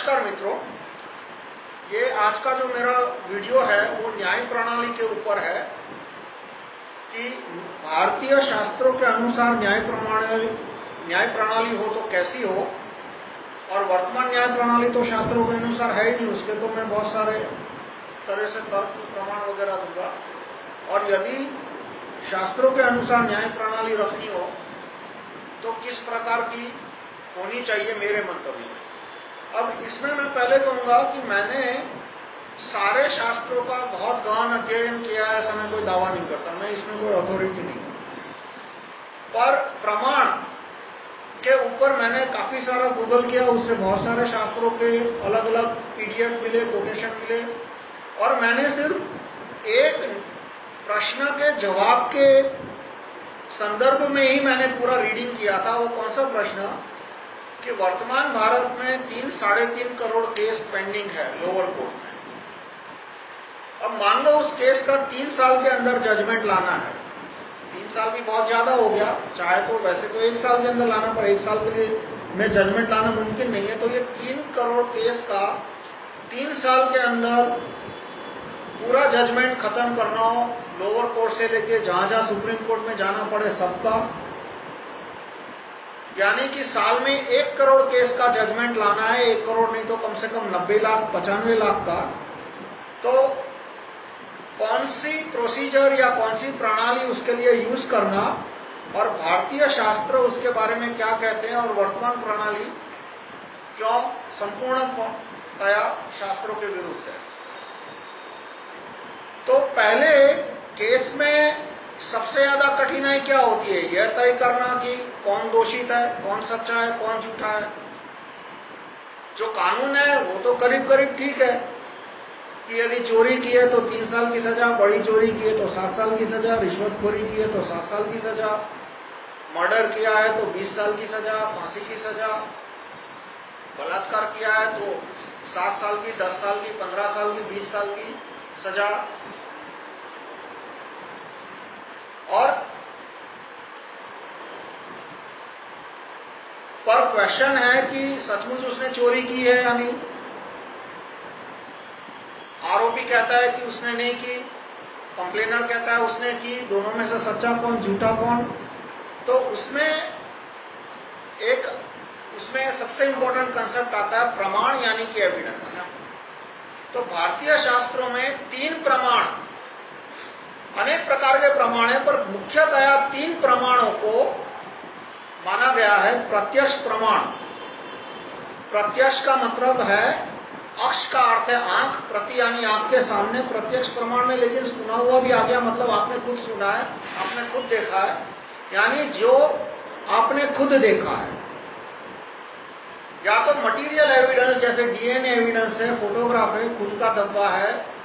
नमस्कार मित्रों। ये आज का जो मेरा वीडियो है, वो न्याय प्रणाली के ऊपर है कि भारतीय शास्त्रों के अनुसार न्याय प्रणाली न्याय प्रणाली हो तो कैसी हो? और वर्तमान न्याय प्रणाली तो शास्त्रों के अनुसार है ही नहीं, उसके तो मैं बहुत सारे तरह से तर्क प्रमाण वगैरह दूँगा। और यदि शास्त्रों के अनुसार न्याय प्रणाली रखनी हो तो किस प्रकार की होनी चाहिए मेरे मंतव्य में? अब इसमें मैं पहले कहूँगा कि मैंने सारे शास्त्रों का बहुत गहन अध्ययन किया है, ऐसा कोई दावा नहीं करता, मैं इसमें कोई अथॉरिटी नहीं पर प्रमाण के ऊपर मैंने काफ़ी सारा गूगल किया, उससे बहुत सारे शास्त्रों के अलग अलग पीडीएफ मिले कोटेशन मिले, और मैंने सिर्फ़ एक प्रश्न के जवाब के संदर्भ में ही मैंने पूरा रीडिंग किया था, वो कौन सा प्रश्न? कि वर्तमान भारत में तीन, साढ़े तीन करोड़ केस पेंडिंग है लोअर कोर्ट में। अब मान लो उस केस का तीन साल के अंदर जजमेंट लाना है। तीन साल भी बहुत ज़्यादा हो गया, चाहे तो वैसे तो एक साल के अंदर लाना पर एक साल के लिए में जजमेंट लाना मुमकिन नहीं है। तो ये तीन करोड़ केस का तीन साल के अंदर पूरा जजमेंट खत्म करना हो लोअर कोर्ट से लेके जहाँ जहाँ सुप्रीम कोर्ट में जाना पड़े सबका यानी कि साल में एक करोड़ केस का जजमेंट लाना है, एक करोड़ नहीं तो कम से कम नब्बे लाख, पचानवे लाख का। तो कौन सी प्रोसीजर या कौन सी प्रणाली उसके लिए यूज़ करना और भारतीय शास्त्र उसके बारे में क्या कहते हैं और वर्तमान प्रणाली क्यों संपूर्णतया शास्त्रों के विरुद्ध है? तो पहले केस में सबसे ज़्यादा कठिनाई क्या होती है? यह तय करना कि कौन दोषित है, कौन सच्चा है, कौन झूठा है। जो कानून है, वो तो करीब करीब ठीक है। कि यदि चोरी की है तो तीन साल की सजा, बड़ी चोरी की है तो सात साल की सजा, रिश्वतखोरी की है तो सात साल की सजा। मर्डर किया है तो बीस साल की सजा, फांसी की सजा। बलात्कार किया है तो सात साल की, दस साल की, पंद्रह साल की, बीस साल की सजा। और पर क्वेश्चन है कि सचमुच उसने चोरी की है या नहीं? आरोपी कहता है कि उसने नहीं की कंप्लेनर कहता है उसने की, दोनों में से सच्चा कौन, झूठा कौन? तो उसमें एक, उसमें सबसे इंपॉर्टेंट कंसेप्ट आता है प्रमाण यानी कि एविडेंस तो भारतीय शास्त्रों में तीन प्रमाण अनेक प्रकार के प्रमाण है, पर मुख्यतया तीन प्रमाणों को माना गया है प्रत्यक्ष प्रमाण। प्रत्यक्ष का मतलब है, अक्ष का अर्थ है आँख, प्रति यानी आपके सामने प्रत्यक्ष प्रमाण में, लेकिन सुना हुआ भी आ गया मतलब आपने खुद सुना है, आपने खुद देखा है, यानी जो आपने खुद देखा है। या तो मटेरियल एविडेंस जैसे डीएनए एविडेंस है फोटोग्राफ है खून का धब्बा है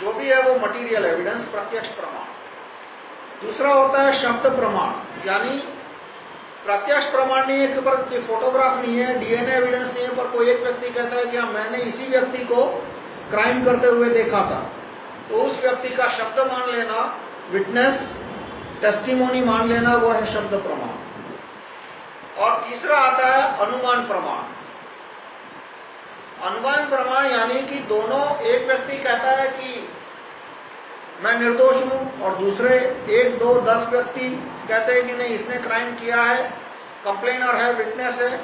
जो भी है वो मटेरियल एविडेंस प्रत्यक्ष प्रमाण। दूसरा होता है शब्द प्रमाण, यानी प्रत्यक्ष प्रमाण नहीं है कि पर फोटोग्राफ नहीं है डीएनए एविडेंस नहीं है, पर कोई एक व्यक्ति कहता है कि हाँ मैंने इसी व्यक्ति को क्राइम करते हुए देखा था। तो उस व्यक्ति का शब्द मान लेना विटनेस टेस्टिमोनी मान लेना, वो है शब्द प्रमाण। और तीसरा आता है अनुमान प्रमाण। अनुमान प्रमाण यानी कि दोनों एक व्यक्ति कहता है कि मैं निर्दोष हूँ और दूसरे एक, दो, दस व्यक्ति कहते हैं कि नहीं, इसने क्राइम किया है कंप्लेनर है विटनेस है।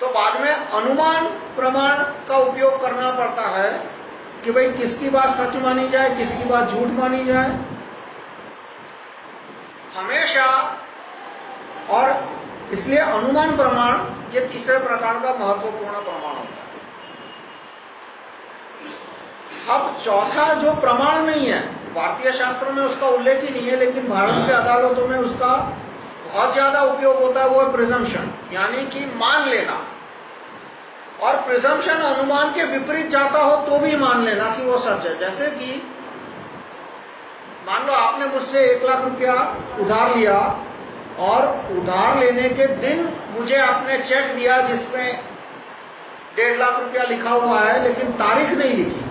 तो बाद में अनुमान प्रमाण का उपयोग करना पड़ता है कि भाई किसकी बात सच मानी जाए, किसकी बात झूठ मानी जाए। हमेशा और इसलिए अनुमान प्रमाण ये तीसरे प्रकार का महत्वपूर्ण प्रमाण होता है। अब चौथा जो प्रमाण नहीं है, भारतीय शास्त्रों में उसका उल्लेख ही नहीं है, लेकिन भारत के अदालतों में उसका बहुत ज़्यादा उपयोग होता है, वो है प्रिजम्पशन यानी कि मान लेना। और प्रिजम्पशन अनुमान के विपरीत जाता हो तो भी मान लेना कि वो सच है। जैसे कि, मान लो आपने मुझसे एक लाख रुपया उधार लिया और उधार लेने के दिन मुझे आपने चेक दिया जिसमें डेढ़ लाख रुपया लिखा हुआ है, लेकिन तारीख नहीं लिखी।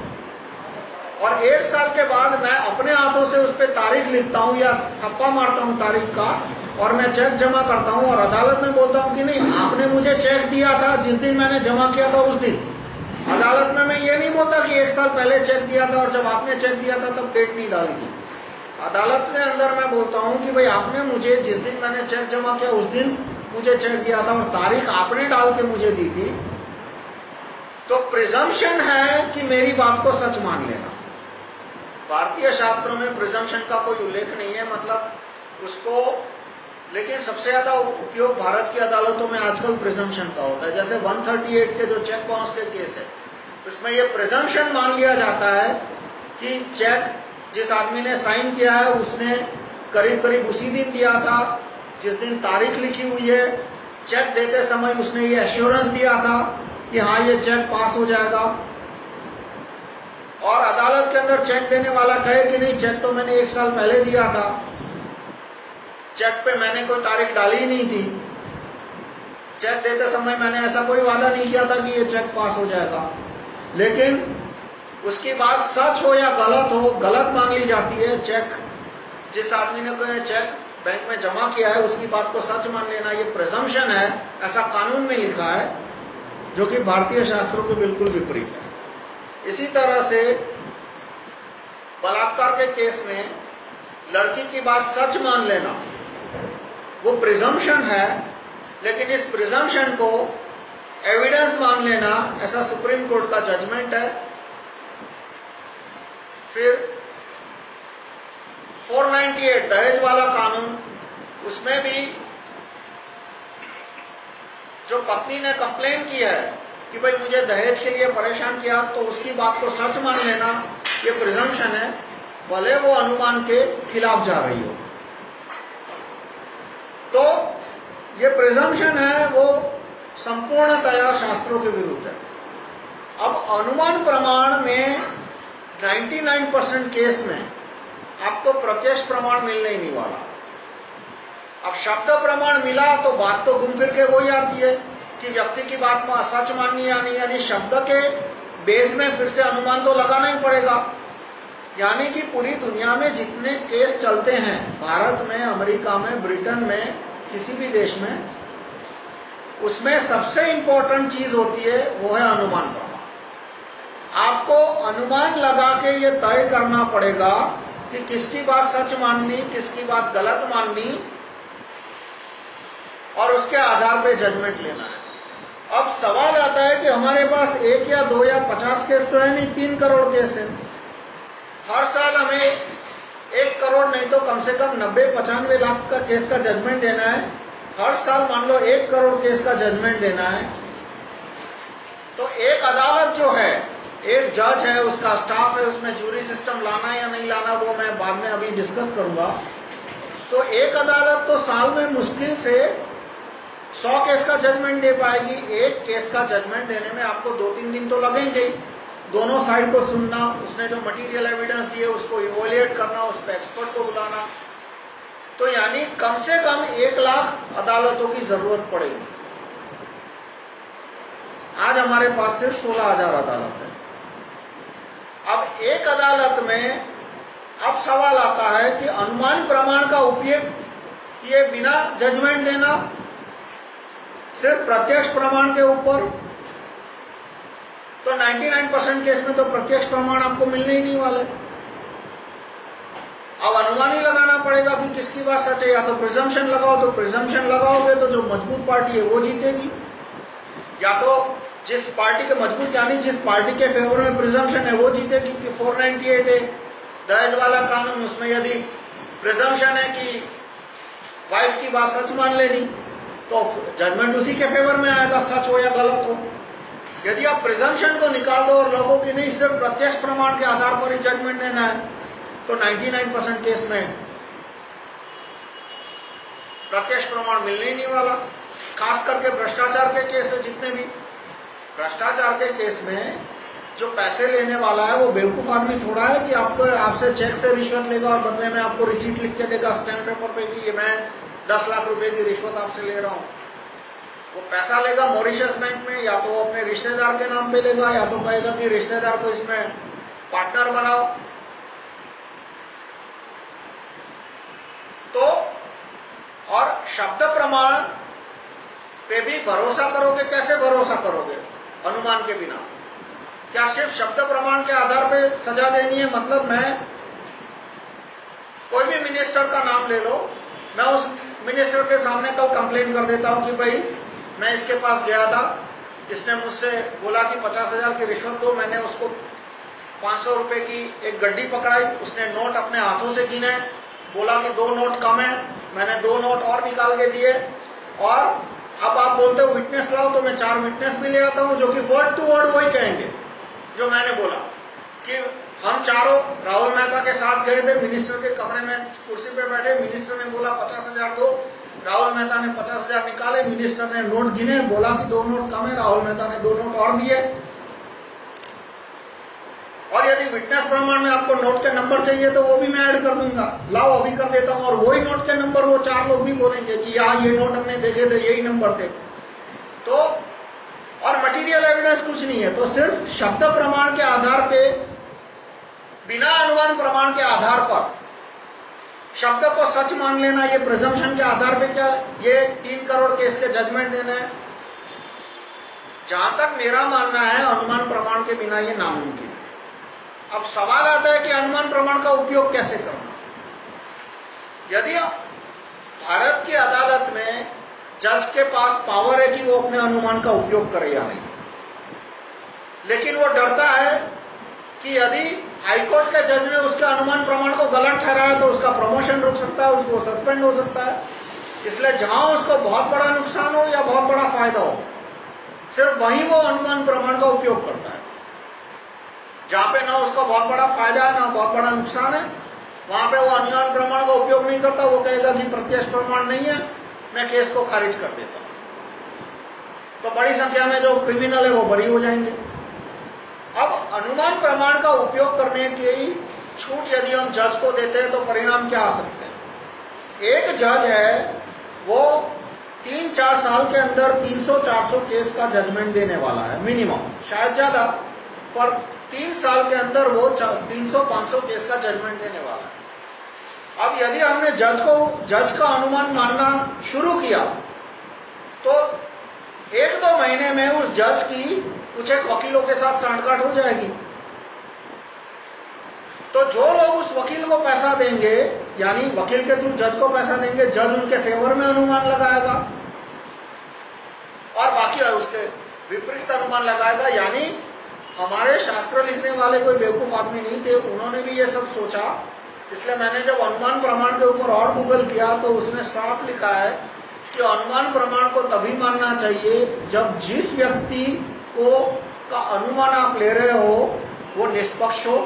और एक साल के बाद मैं अपने हाथों से उस पर तारीख लिखता हूँ या थप्पा मारता हूँ तारीख का, और मैं चेक जमा करता हूँ और अदालत में बोलता हूँ कि नहीं, आपने मुझे चेक दिया था, जिस दिन मैंने जमा किया था उस दिन। अदालत में मैं ये नहीं बोलता कि एक साल पहले चेक दिया था और जब आपने चेक दिया था, तब डेट नहीं डाली थी। अदालत के अंदर मैं बोलता हूँ कि भाई आपने मुझे जिस दिन मैंने चेक जमा किया, उस दिन मुझे चेक दिया था, और तारीख आपने डाल के मुझे दी थी। तो प्रिजम्पशन है कि मेरी बात को सच मान लेना। भारतीय शास्त्रों में प्रिजम्पशन का कोई उल्लेख नहीं है मतलब उसको, लेकिन सबसे ज़्यादा उपयोग भारत की अदालतों में आजकल प्रिजम्पशन का होता है। जैसे 138 के जो चेक बाउंस के केस है, उसमें ये प्रिजम्पशन मान लिया जाता है कि चेक जिस आदमी ने साइन किया है, उसने करीब करीब उसी दिन दिया था, जिस दिन तारीख लिखी हुई है, चेक देते समय उसने ये एश्योरेंस दिया था कि हाँ ये चेक पास हो जाएगा। और अदालत के अंदर चेक देने वाला कहे कि नहीं, चेक तो मैंने एक साल पहले दिया था। चेक पे मैंने कोई तारीख डाली ही नहीं थी। चेक देते समय मैंने ऐसा कोई वादा नहीं किया था कि ये चेक पास हो जाएगा। लेकिन उसकी बात सच हो या गलत हो, गलत मान ली जाती है चेक जिस आदमी ने कोई चेक बैंक में जमा किया है, उसकी बात को सच मान लेना, ये प्रिजम्पशन है, ऐसा कानून में लिखा है, जो कि भारतीय शास्त्रों के बिल्कुल विपरीत है। इसी तरह से बलात्कार के केस में लड़की की बात सच मान लेना, वो प्रिजम्पशन है, लेकिन इस प्रिजम्पशन को एविडेंस मान लेना, ऐसा सुप्रीम कोर्ट का जजमेंट है फिर 498 दहेज वाला कानून, उसमें भी जो पत्नी ने कंप्लेन किया है कि भाई मुझे दहेज के लिए परेशान किया तो उसकी बात को सच मान लेना, ये प्रिजम्पशन है, भले वो अनुमान के खिलाफ जा रही हो। तो ये प्रिजम्पशन है, वो संपूर्णतया शास्त्रों के विरुद्ध है। अब अनुमान प्रमाण में 99 परसेंट केस में आपको प्रत्यक्ष प्रमाण मिलने ही नहीं वाला। अब शब्द प्रमाण मिला तो बात तो घूम फिर के वही आती है कि व्यक्ति की बात में सच माननी यानी यानी शब्द के बेस में फिर से अनुमान तो लगाना ही पड़ेगा। यानी कि पूरी दुनिया में जितने केस चलते हैं, भारत में, अमेरिका में, ब्रिटेन में, किसी भी देश में, उसमें सबसे इंपॉर्टेंट चीज़ होती है, वो है अनुमान प्रमाण आपको अनुमान लगा के ये तय करना पड़ेगा कि किसकी बात सच माननी, किसकी बात गलत माननी, और उसके आधार पे जजमेंट लेना है। अब सवाल आता है कि हमारे पास एक या दो या पचास केस तो है नहीं, तीन करोड़ केस है। हर साल हमें एक करोड़ नहीं तो कम से कम नब्बे, पचानवे लाख का केस का जजमेंट देना है। हर साल मान लो एक करोड़ केस का जजमेंट देना है। तो एक अदालत जो है एक जज है, उसका स्टाफ है उसमें जूरी सिस्टम लाना या नहीं लाना वो मैं बाद में अभी डिस्कस करूँगा। तो एक अदालत तो साल में मुश्किल से सौ केस का जजमेंट दे पाएगी। एक केस का जजमेंट देने में आपको दो तीन दिन तो लगेंगे। दोनों साइड को सुनना, उसने जो मटेरियल एविडेंस दिए, उसको इवोल्यूएट करना, उस पर एक्सपर्ट को बुलाना। तो यानी कम से कम एक लाख अदालतों की ज़रूरत पड़ेगी। आज हमारे पास सिर्फ़ सोलह हज़ार अदालत है। अब एक अदालत में अब सवाल आता है कि अनुमान प्रमाण का उपयोग किए बिना जजमेंट देना सिर्फ़ प्रत्यक्ष प्रमाण के ऊपर? तो 99 परसेंट केस में तो प्रत्यक्ष प्रमाण आपको मिलने ही नहीं वाले। अब अनुमान ही लगाना पड़ेगा कि किसकी बात सच है, या तो प्रिजम्पशन लगाओ तो प्रिजम्पशन लगाओगे तो जो मज़बूत पार्टी है वो जीतेगी। या तो जिस पार्टी के मज़बूत यानी जिस पार्टी के फेवर में प्रिजम्पशन है, वो जीतेगी कि 498 है। दहेज वाला कानून, उसमें यदि प्रिजम्पशन है कि वाइफ की बात सच मान लेनी तो जजमेंट उसी के फेवर में आएगा, सच हो या गलत हो। यदि आप प्रिजम्पशन को निकाल दो और लोगों की नहीं, सिर्फ़ प्रत्यक्ष प्रमाण के आधार पर ही जजमेंट देना है तो 99 परसेंट केस में प्रत्यक्ष प्रमाण मिलने ही नहीं वाला। खास करके भ्रष्टाचार के केस है जितने भी। भ्रष्टाचार के केस में जो पैसे लेने वाला है, वो बेवकूफ़ आदमी थोड़ा है कि आपको, आपसे चेक से रिश्वत लेगा और बदले में आपको रिसीट लिख के देगा स्टैम्प पेपर पे कि मैं दस लाख रुपए की रिश्वत आपसे ले रहा हूँ। वो पैसा लेगा मॉरिशस बैंक में, या तो अपने रिश्तेदार के नाम पे लेगा, या तो कहेगा कि रिश्तेदार को इसमें पार्टनर बनाओ। तो और शब्द प्रमाण पे भी भरोसा करोगे, कैसे भरोसा करोगे? अनुमान के बिना। क्या सिर्फ़ शब्द प्रमाण के आधार पे सजा देनी है? मतलब मैं कोई भी मिनिस्टर का नाम ले लो, मैं उस मिनिस्टर के सामने कल कंप्लेन कर देता हूँ कि भाई, मैं इसके पास गया था इसने मुझसे बोला कि पचास हज़ार की रिश्वत दो, मैंने उसको पाँच सौ रुपए की एक गड्डी पकड़ाई, उसने नोट अपने हाथों से गिने, बोला कि दो नोट कम है, मैंने दो नोट और निकाल के दिए, और अब आप बोलते हो विटनेस लाओ तो मैं चार विटनेस भी ले आता हूँ, जो कि वर्ड टू वर्ड वही कहेंगे, जो मैंने बोला। कि हम चारों राहुल मेहता के साथ गए थे मिनिस्टर के कमरे में, कुर्सी पे बैठे मिनिस्टर ने बोला, पचास हज़ार दो। राहुल मेहता ने पचास हज़ार निकाले मिनिस्टर ने नोट गिने, बोला कि दो नोट कम है, राहुल मेहता ने दो नोट और दिए। और यदि विटनेस प्रमाण में आपको नोट के नंबर चाहिए तो वो भी मैं ऐड कर दूँगा। लाओ, अभी कर देता हूँ। और वही नोट के नंबर वो चार लोग भी बोलेंगे कि यहाँ ये नोट हमने देखे थे, यही नंबर थे। तो और मटेरियल एविडेंस कुछ नहीं है। तो सिर्फ़ शब्द प्रमाण के आधार पे, बिना अनुमान प्रमाण के आधार पर, शब्द को सच मान लेना, ये प्रिजम्पशन के आधार पे क्या, ये तीन करोड़ केस के जजमेंट देना है। जहाँ तक मेरा मानना है, अनुमान प्रमाण के बिना ये नामुमकिन अब सवाल आता है कि अनुमान प्रमाण का उपयोग कैसे करना यदि भारत की अदालत में जज के पास पावर है कि वो अपने अनुमान का उपयोग करे या नहीं? लेकिन वो डरता है कि यदि हाईकोर्ट के जज ने उसके अनुमान प्रमाण को गलत ठहराया तो उसका प्रमोशन रुक सकता है, उसको सस्पेंड हो सकता है। इसलिए जहाँ उसको बहुत बड़ा नुकसान हो या बहुत बड़ा फ़ायदा हो, सिर्फ़ वहीं वो अनुमान प्रमाण का उपयोग करता है। जहाँ पे ना उसका बहुत बड़ा फ़ायदा है, ना बहुत बड़ा नुकसान है, वहाँ पे वो अनुमान प्रमाण का उपयोग नहीं करता, वो कहेगा कि प्रत्यक्ष प्रमाण नहीं है, मैं केस को खारिज कर देता हूँ। तो बड़ी संख्या में जो क्रिमिनल है, वो बरी हो जाएँगे। अब अनुमान प्रमाण का उपयोग करने की छूट यदि हम जज को देते हैं तो परिणाम क्या आ सकते हैं? एक जज है, वो तीन चार साल के अंदर 300-400 केस का जजमेंट देने वाला है मिनिमम शायद ज़्यादा, पर तीन साल के अंदर वो 300-500 केस का जजमेंट देने वाला है। अब यदि हमने जज को जज का अनुमान मानना शुरू किया तो एक दो महीने में उस जज की कुछ एक वकीलों के साथ सांठगांठ हो जाएगी। तो जो लोग उस वकील को पैसा देंगे, यानी वकील के थ्रू जज को पैसा देंगे जज उनके फेवर में अनुमान लगाएगा, और बाकी उसके विपरीत अनुमान लगाएगा, यानी हमारे शास्त्र लिखने वाले कोई बेवकूफ़ आदमी नहीं थे, उन्होंने भी ये सब सोचा। इसलिए मैंने जब अनुमान प्रमाण के ऊपर और गूगल किया तो उसमें साफ़ लिखा है कि अनुमान प्रमाण को तभी मानना चाहिए जब जिस व्यक्ति को का अनुमान आप ले रहे हो, वो निष्पक्ष हो।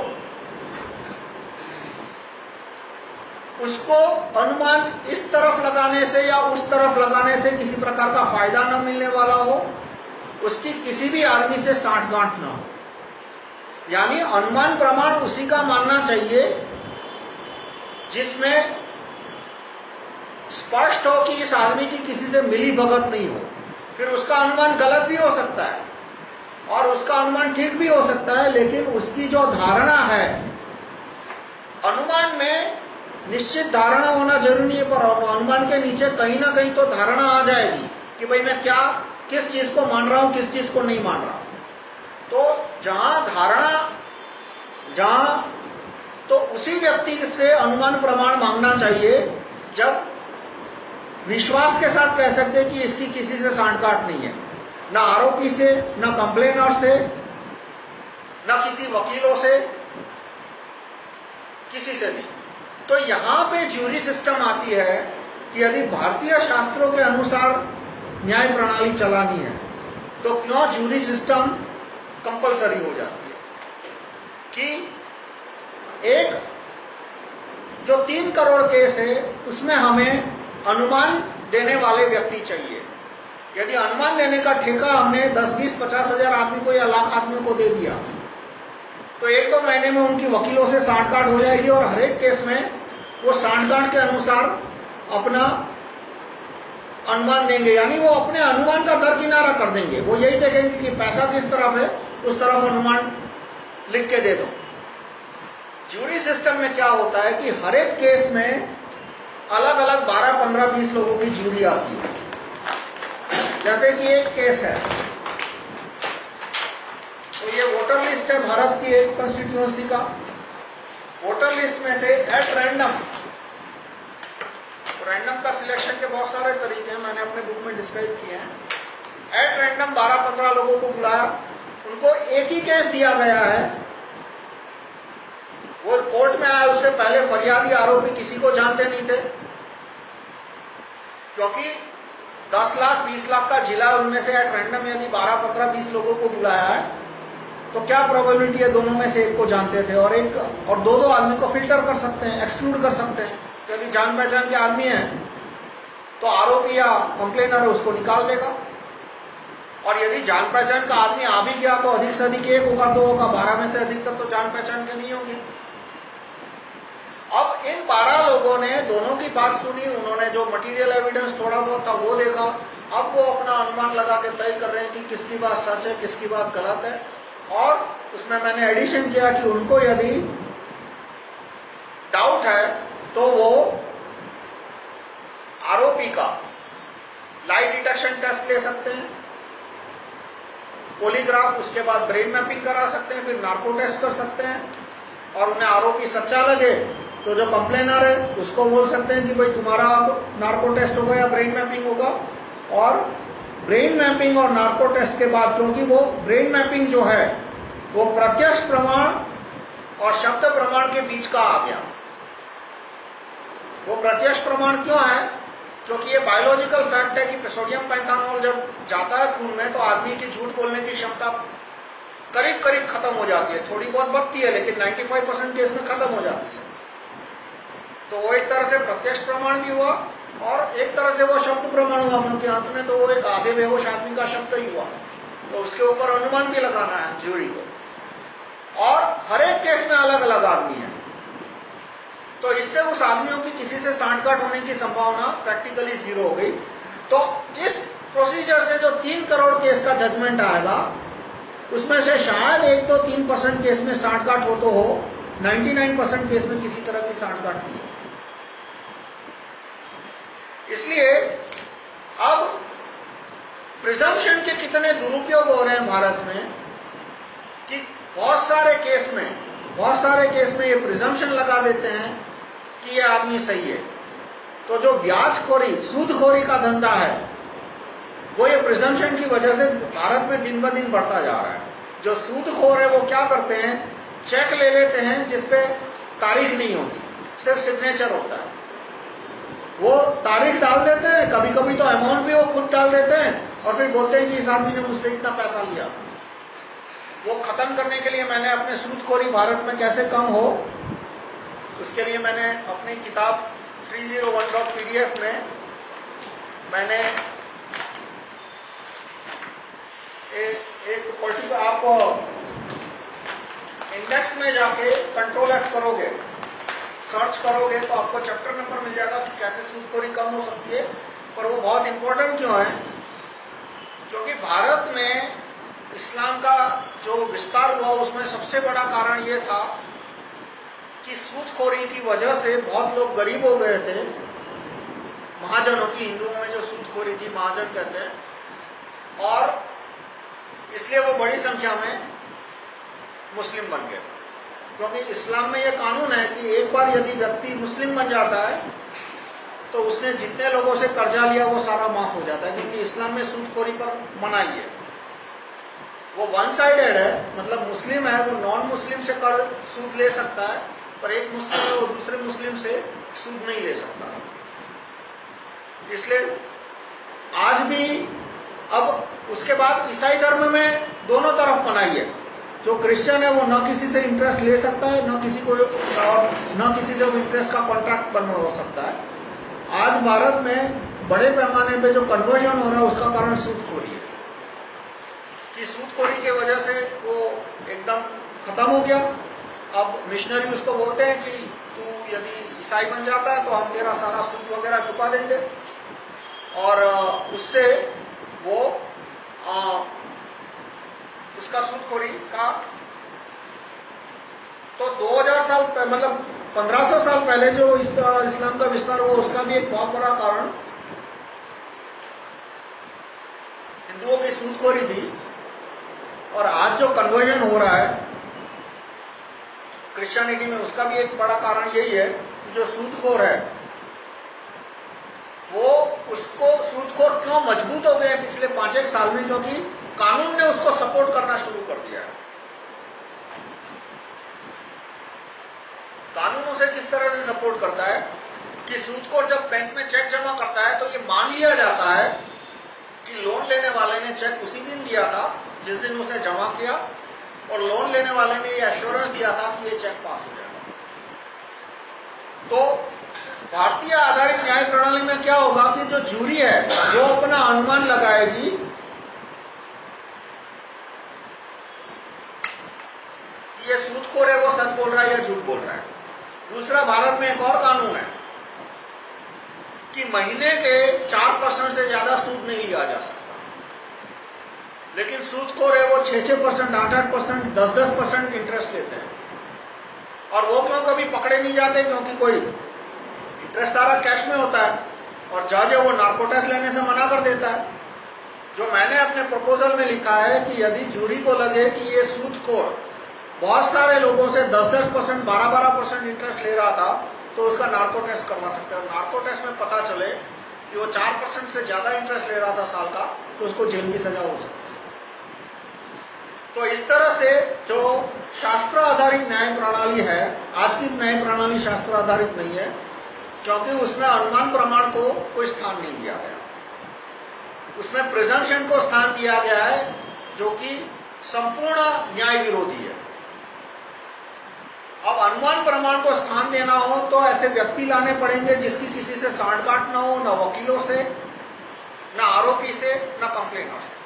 उसको अनुमान इस तरफ़ लगाने से या उस तरफ़ लगाने से किसी प्रकार का फ़ायदा न मिलने वाला हो, उसकी किसी भी आदमी से साठ गांठ न हो। यानी अनुमान प्रमाण उसी का मानना चाहिए, जिसमें स्पष्ट हो कि इस आदमी की किसी से मिली भगत नहीं हो। फिर उसका अनुमान गलत भी हो सकता है, और उसका अनुमान ठीक भी हो सकता है, लेकिन उसकी जो धारणा है, अनुमान में निश्चित धारणा होना ज़रूरी है, पर अनुमान के नीचे कहीं ना कहीं तो धारणा आ जाएगी कि भाई मैं क्या, किस चीज़ को मान रहा हूँ, किस चीज़ को नहीं मान रहा हूँ। तो जहाँ धारणा, जहाँ तो उसी व्यक्ति से अनुमान प्रमाण मांगना चाहिए, जब विश्वास के साथ कह सकते कि इसकी किसी से सांठगांठ नहीं है। न आरोपी से, न कंप्लेनर से, न किसी वकीलों से, किसी से नहीं तो यहाँ पे ज्यूरी सिस्टम आती है कि यदि भारतीय शास्त्रों के अनुसार न्याय प्रणाली चलानी है तो क्यों ज्यूरी सिस्टम कंपलसरी हो जाती है कि एक जो तीन करोड़ केस है उसमें हमें अनुमान देने वाले व्यक्ति चाहिए। यदि अनुमान देने का ठेका हमने 10, 20, पचास हज़ार आदमी को या लाख आदमियों को दे दिया तो एक दो महीने में उनकी वकीलों से सांठगांठ हो जाएगी और हर एक केस में वो सांठगांठ के अनुसार अपना अनुमान देंगे। यानी वो अपने अनुमान का दरकिनारा कर देंगे। वो यही देखेंगे कि पैसा किस तरफ़ है उस तरफ़ अनुमान लिख के दे दो। जूरी सिस्टम में क्या होता है कि हर एक केस में अलग अलग 12, 15, 20 लोगों की जूरी आती है। जैसे कि एक केस है। तो ये वोटर लिस्ट है भारत की एक कंस्टिट्यूएंसी का। वोटर लिस्ट में से एट रैंडम रैंडम का सिलेक्शन के बहुत सारे तरीके हैं मैंने अपने बुक में डिस्क्राइब किए हैं। एट रैंडम 12-15 लोगों को बुलाया। उनको एक ही केस दिया गया है। वो कोर्ट में आया उससे पहले फरियादी आरोपी किसी को जानते नहीं थे। क्योंकि 10 लाख 20 लाख का जिला उनमें से एट रैंडम यदि 12 15 20 लोगों को बुलाया है। तो क्या प्रोबेबिलिटी है दोनों में से एक को जानते थे? और एक, और दो दो आदमी को फ़िल्टर कर सकते हैं एक्सक्लूड कर सकते हैं यदि जान पहचान के आदमी है। तो आरोपी या कंप्लेनर उसको निकाल देगा। और यदि जान पहचान का आदमी आ भी गया तो अधिक से अधिक एक होगा, दो होगा, बारह में से अधिक तक तो जान पहचान के नहीं होंगे। अब इन बारह लोगों ने दोनों की बात सुनी, उन्होंने जो मटेरियल एविडेंस थोड़ा बहुत था वो देखा। अब वो अपना अनुमान लगा के तय कर रहे हैं कि किसकी बात सच है, किसकी बात गलत है। और उसमें मैंने एडिशन किया कि उनको यदि डाउट है तो वो आरोपी का लाइट डिटेक्शन टेस्ट ले सकते हैं। पोलीग्राफ उसके बाद ब्रेन मैपिंग करा सकते हैं, फिर नार्को टेस्ट कर सकते हैं, और उन्हें आरोपी सच्चा लगे तो जो कंप्लेनर है, उसको बोल सकते हैं कि भाई तुम्हारा अब नार्को टेस्ट होगा या ब्रेन मैपिंग होगा, और ब्रेन मैपिंग और नार्को टेस्ट के बाद, क्योंकि वो ब्रेन मैपिंग जो है, वो प्रत्यक्ष प्रमाण और शब्द प्रमाण के बीच का आ गया। वो प्रत्यक्ष प्रमाण क्यों है क्योंकि ये बायोलॉजिकल फैक्ट है कि सोडियम पैंथानॉल जब जाता है खून में तो आदमी की झूठ बोलने की क्षमता करीब करीब खत्म हो जाती है। थोड़ी बहुत बढ़ती है, लेकिन 95 परसेंट केस में खत्म हो जाती है। तो वो एक तरह से प्रत्यक्ष प्रमाण भी हुआ और एक तरह से वो शब्द प्रमाण हुआ क्योंकि अंत में तो वो एक आधे बेहोश आदमी का शब्द ही हुआ। तो उसके ऊपर अनुमान भी लगाना है ज्यूरी को। और हर एक केस में अलग अलग आदमी है। तो इससे उस आदमियों की किसी से सांठगांठ होने की संभावना प्रैक्टिकली ज़ीरो हो गई। तो इस प्रोसीजर से जो तीन करोड़ केस का जजमेंट आएगा, उसमें से शायद एक तो तीन परसेंट केस में सांठगांठ हो तो हो 99 परसेंट केस में किसी तरह की सांठगांठ नहीं इसलिए अब प्रिजम्पशन के कितने दुरुपयोग हो रहे हैं भारत में कि बहुत सारे केस में, बहुत सारे केस में ये प्रिजम्पशन लगा देते हैं कि ये आदमी सही है। तो जो ब्याजखोरी, सूदखोरी का धंधा है, वो ये प्रिजम्पशन की वजह से भारत में दिन ब दिन बढ़ता जा रहा है। जो सूदखोर है, वो क्या करते हैं? चेक ले लेते हैं जिसपे तारीख नहीं होती, सिर्फ़ सिग्नेचर होता है। वो तारीख डाल देते हैं कभी कभी तो अमाउंट भी वो खुद डाल देते हैं, और फिर बोलते हैं कि इस आदमी ने मुझसे इतना पैसा लिया। वो खत्म करने के लिए मैंने अपने सूदखोरी भारत में कैसे कम हो? उसके लिए मैंने अपनी किताब 301.pdf में मैंने ए, एक पर्टिकुलर आप इंडेक्स में जाके कंट्रोल एफ़ करोगे सर्च करोगे तो आपको चैप्टर नंबर मिल जाएगा कि कैसे सूदखोरी कम हो सकती है। पर वो बहुत इंपॉर्टेंट क्यों है? क्योंकि भारत में इस्लाम का जो विस्तार हुआ उसमें सबसे बड़ा कारण ये था कि सूदखोरी की वजह से बहुत लोग गरीब हो गए थे। महाजनों की हिंदुओं में जो सूदखोरी थी, महाजन कहते हैं। और इसलिए वो बड़ी संख्या में मुस्लिम बन गए। क्योंकि इस्लाम में यह कानून है कि एक बार यदि व्यक्ति मुस्लिम बन जाता है तो उसने जितने लोगों से कर्जा लिया, वो सारा माफ़ हो जाता है, क्योंकि इस्लाम में सूदखोरी पर मनाई है। वो वन साइडेड है मतलब मुस्लिम है, वो नॉन मुस्लिम से कर सूद ले सकता है। पर एक मुस्लिम वो दूसरे मुस्लिम से सूद नहीं ले सकता। इसलिए आज भी अब उसके बाद ईसाई धर्म में दोनों तरफ़ मनाई है। जो क्रिश्चियन है वो न किसी से इंटरेस्ट ले सकता है, न किसी को और न किसी से इंटरेस्ट का कॉन्ट्रैक्ट बना हो सकता है। आज भारत में बड़े पैमाने पे जो कन्वर्जन हो रहा है, उसका कारण सूदखोरी है। कि सूदखोरी की वजह से वो एकदम खत्म हो गया। अब मिशनरी उसको बोलते हैं कि तू यदि ईसाई बन जाता है तो हम तेरा सारा सूद वगैरह चुका देंगे। और उससे वो आ, उसका सूदखोरी का तो 2000 साल मतलब 1500 साल पहले जो इस इस्लाम का विस्तार हुआ उसका भी एक बहुत बड़ा कारण हिंदुओं की सूदखोरी थी। और आज जो कन्वर्जन हो रहा है क्रिश्चियनिटी में उसका भी एक बड़ा कारण यही है जो सूदखोर है, वो उसको सूदखोर क्यों मज़बूत हो गए पिछले पाँच एक साल में? क्योंकि कानून ने उसको सपोर्ट करना शुरू कर दिया है। कानून उसे किस तरह से सपोर्ट करता है कि सूदखोर जब बैंक में चेक जमा करता है तो ये मान लिया जाता है कि लोन लेने वाले ने चेक उसी दिन दिया था, जिस दिन उसने जमा किया और लोन लेने वाले ने ये एश्योरेंस दिया था कि ये चेक पास हो जाएगा। तो भारतीय आधारित न्याय प्रणाली में क्या होगा कि जो जूरी है, वो अपना अनुमान लगाएगी। कि ये सूदखोर है, वो सच बोल रहा है या झूठ बोल रहा है। दूसरा, भारत में एक और कानून है कि महीने के चार परसेंट से ज़्यादा सूद नहीं लिया जा सकता। लेकिन सूदखोर है, वो छह छह परसेंट आठ आठ परसेंट दस दस परसेंट इंटरेस्ट लेते हैं। और वो क्यों कभी पकड़े नहीं जाते? क्योंकि कोई इंटरेस्ट सारा कैश में होता है और जज वो नार्कोटेस्ट लेने से मना कर देता है। जो मैंने अपने प्रपोजल में लिखा है कि यदि जूरी को लगे कि ये सूदखोर बहुत सारे लोगों से 10-10 परसेंट बारह बारह परसेंट इंटरेस्ट ले रहा था तो उसका नार्को टेस्ट करवा सकते हैं। नार्को टेस्ट में पता चले कि वो चार परसेंट से ज़्यादा इंटरेस्ट ले रहा था साल का तो उसको जेल की सजा हो सकती है। तो इस तरह से जो शास्त्र आधारित न्याय प्रणाली है, आज की न्याय प्रणाली शास्त्र आधारित नहीं है, क्योंकि उसमें अनुमान प्रमाण को कोई स्थान नहीं दिया गया। उसमें प्रिजम्पशन को स्थान दिया गया है, जो कि संपूर्ण न्याय विरोधी है। अब अनुमान प्रमाण को स्थान देना हो तो ऐसे व्यक्ति लाने पड़ेंगे जिसकी किसी से काट ना हो, न वकीलों से, न आरोपी से, न कंप्लेनर से।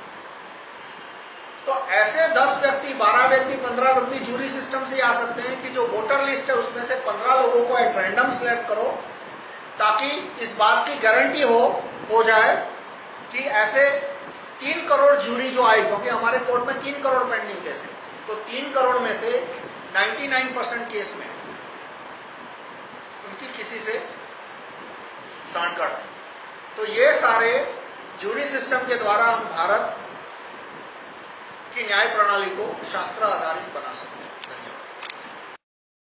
तो ऐसे 10 व्यक्ति 12 व्यक्ति 15 व्यक्ति जूरी सिस्टम से आ सकते हैं कि जो वोटर लिस्ट है उसमें से 15 लोगों को एट रैंडम सिलेक्ट करो, ताकि इस बात की गारंटी हो हो जाए कि ऐसे तीन करोड़ जूरी जो आई क्योंकि हमारे कोर्ट में तीन करोड़ पेंडिंग केस है तो तीन करोड़ में से 99 परसेंट केस में उनकी किसी से सांठगांठ तो ये सारे जूरी सिस्टम के द्वारा हम भारत की न्याय प्रणाली को शास्त्र आधारित बना सकते